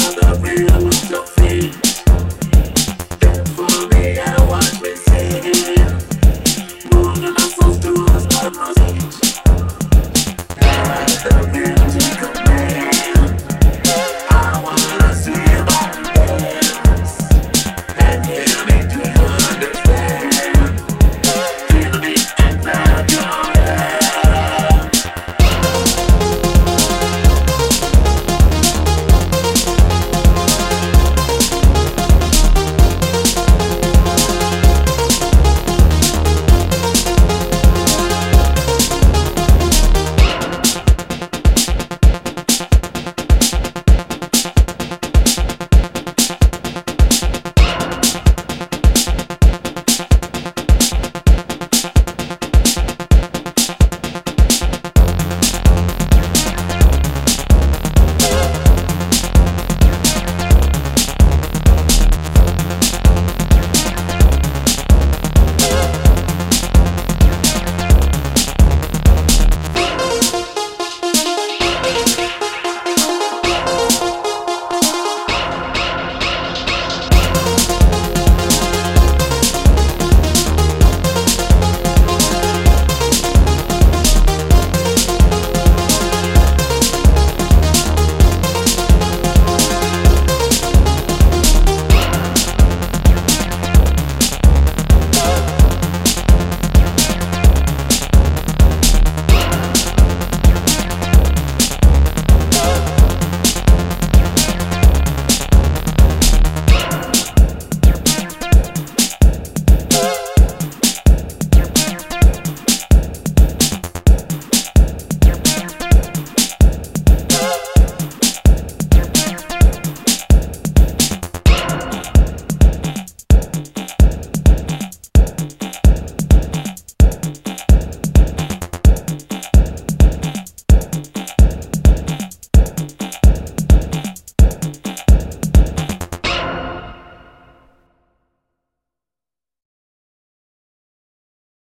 i got the